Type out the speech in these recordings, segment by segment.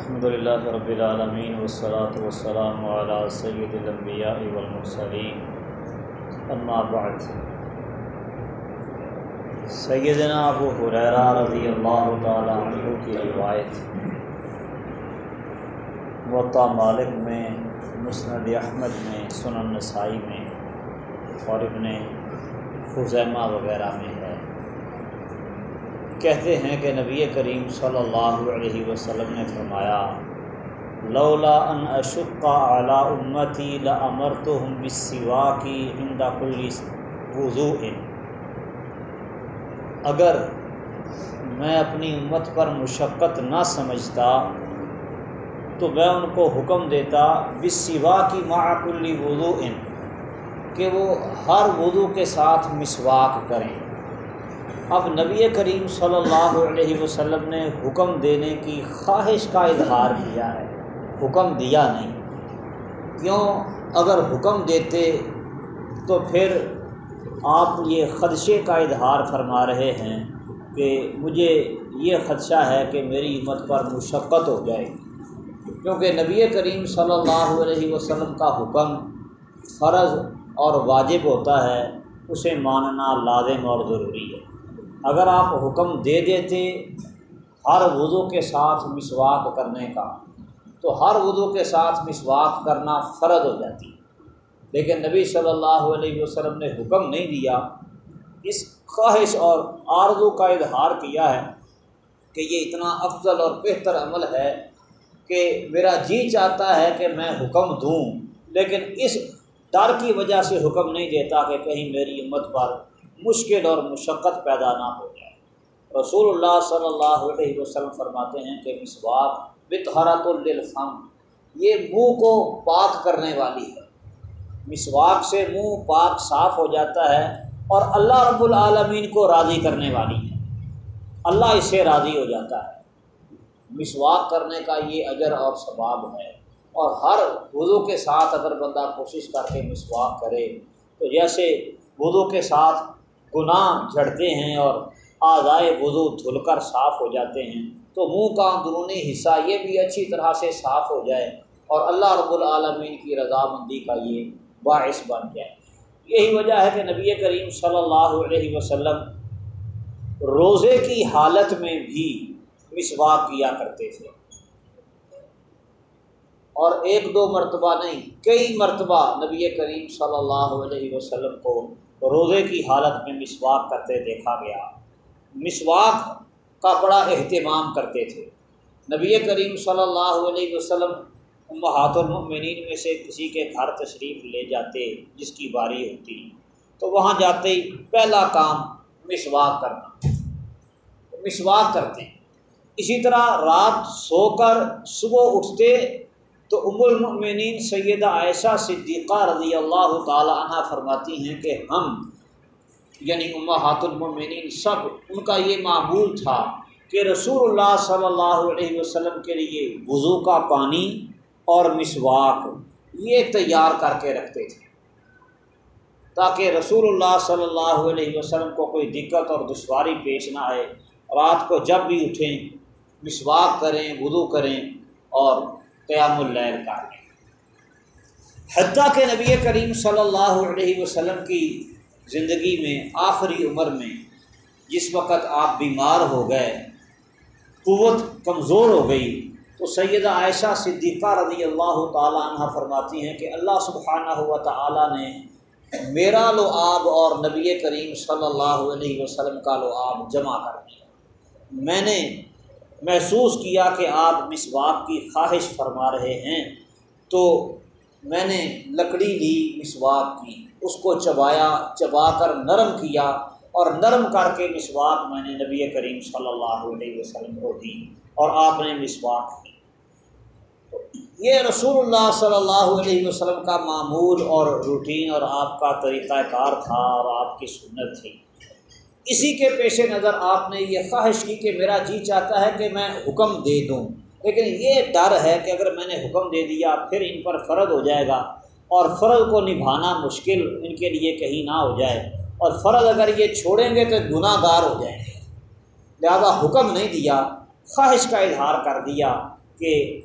الحمد للہ رب العالمین والصلاة والسلام على سید الانبیاء والمرسلین. اما بعد. سیدنا ابو حریرہ رضی اللہ تعالی عنہ کی روایت. موطا مالک میں، مسند احمد میں، سنن نسائی میں اور ابن خزیمہ وغیرہ میں کہتے ہیں کہ نبی کریم صلی اللہ علیہ وسلم نے فرمایا، لولا ان اشق اعلیٰ امتی لمر تو ہم بسوا کی ہندا کلی وضو اگر میں اپنی امت پر مشقت نہ سمجھتا، تو میں ان کو حکم دیتا بسوا کی معقلی وضو کہ وہ ہر وضو کے ساتھ مسواک کریں۔ اب نبی کریم صلی اللہ علیہ وسلم نے حکم دینے کی خواہش کا اظہار کیا ہے۔ حکم دیا نہیں۔ کیوں؟ اگر حکم دیتے تو پھر آپ یہ خدشے کا اظہار فرما رہے ہیں کہ مجھے یہ خدشہ ہے کہ میری امت پر مشقت ہو جائے۔ کیونکہ نبی کریم صلی اللہ علیہ وسلم کا حکم فرض اور واجب ہوتا ہے، اسے ماننا لازم اور ضروری ہے۔ اگر آپ حکم دے دیتے ہر وضو کے ساتھ مسواک کرنے کا، تو ہر وضو کے ساتھ مسواک کرنا فرد ہو جاتی۔ لیکن نبی صلی اللہ علیہ وسلم نے حکم نہیں دیا۔ اس خواہش اور آرزو کا اظہار کیا ہے کہ یہ اتنا افضل اور بہتر عمل ہے کہ میرا جی چاہتا ہے کہ میں حکم دوں، لیکن اس ڈر کی وجہ سے حکم نہیں دیتا کہ کہیں میری امت پر مشکل اور مشقت پیدا نہ ہو جائے۔ رسول اللہ صلی اللہ علیہ وسلم فرماتے ہیں کہ مسواک بتحرت الفم یہ منہ کو پاک کرنے والی ہے۔ مسواک سے منہ پاک صاف ہو جاتا ہے اور اللہ رب العالمین کو راضی کرنے والی ہے۔ اللہ اس سے راضی ہو جاتا ہے۔ مسواک کرنے کا یہ اجر اور ثباب ہے۔ اور ہر وضو کے ساتھ اگر بندہ کوشش کر کے مسواک کرے، تو جیسے وضو کے ساتھ گناہ جھڑتے ہیں اور آزائے وضو دھل کر صاف ہو جاتے ہیں۔ تو منہ کا اندرونی حصہ یہ بھی اچھی طرح سے صاف ہو جائے اور اللہ رب العالمین کی رضامندی کا یہ باعث بن جائے۔ یہی وجہ ہے کہ نبی کریم صلی اللہ علیہ وسلم روزے کی حالت میں بھی مسواک کیا کرتے تھے۔ اور ایک دو مرتبہ نہیں، کئی مرتبہ نبی کریم صلی اللہ علیہ وسلم کو روزے کی حالت میں مسواک کرتے دیکھا گیا۔ مسواک کا بڑا اہتمام کرتے تھے۔ نبی کریم صلی اللہ علیہ وسلم امہات المؤمنین میں سے کسی کے گھر تشریف لے جاتے، جس کی باری ہوتی، تو وہاں جاتے ہی پہلا کام مسواک کرنا۔ مسواک کرتے اسی طرح رات سو کر صبح اٹھتے تو ام المؤمنین سیدہ عائشہ صدیقہ رضی اللہ تعالی عنہ فرماتی ہیں کہ ہم یعنی امہات المؤمنین سب، ان کا یہ معمول تھا کہ رسول اللہ صلی اللہ علیہ وسلم کے لیے وضو کا پانی اور مسواک یہ تیار کر کے رکھتے تھے تاکہ رسول اللہ صلی اللہ علیہ وسلم کو کوئی دقت اور دشواری پیش نہ آئے۔ رات کو جب بھی اٹھیں، مسواک کریں، وضو کریں اور قیام اللیل کر لیں حتیٰ کہ نبی کریم صلی اللہ علیہ وسلم کی زندگی میں آخری عمر میں جس وقت آپ بیمار ہو گئے، قوت کمزور ہو گئی، تو سیدہ عائشہ صدیقہ رضی اللہ تعالیٰ عنہ فرماتی ہیں کہ اللہ سبحانہ ہوا تعالیٰ نے میرا لو آب اور نبی کریم صلی اللہ علیہ وسلم کا لو آب جمع کر دیا۔ میں نے محسوس کیا کہ آپ مسواک کی خواہش فرما رہے ہیں، تو میں نے لکڑی لی مسواک کی، اس کو چبایا، چبا کر نرم کیا اور نرم کر کے مسواک میں نے نبی کریم صلی اللہ علیہ وسلم کو دی اور آپ نے مسواک کی۔ یہ رسول اللہ صلی اللہ علیہ وسلم کا معمول اور روٹین اور آپ کا طریقہ کار تھا اور آپ کی سنت تھی۔ اسی کے پیش نظر آپ نے یہ خواہش کی کہ میرا جی چاہتا ہے کہ میں حکم دے دوں۔ لیکن یہ ڈر ہے کہ اگر میں نے حکم دے دیا، پھر ان پر فرض ہو جائے گا اور فرض کو نبھانا مشکل ان کے لیے کہیں نہ ہو جائے۔ اور فرض اگر یہ چھوڑیں گے تو گناہ گار ہو جائیں گے۔ لہٰذا حکم نہیں دیا، خواہش کا اظہار کر دیا کہ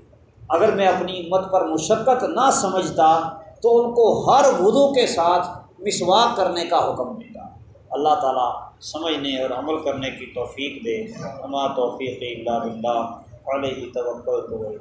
اگر میں اپنی امت پر مشقت نہ سمجھتا تو ان کو ہر وضو کے ساتھ مسواک کرنے کا حکم دیتا اللہ تعالیٰ سمجھنے اور عمل کرنے کی توفیق دے۔ ہما توفیق اللہ بلّہ علیہ توقع تو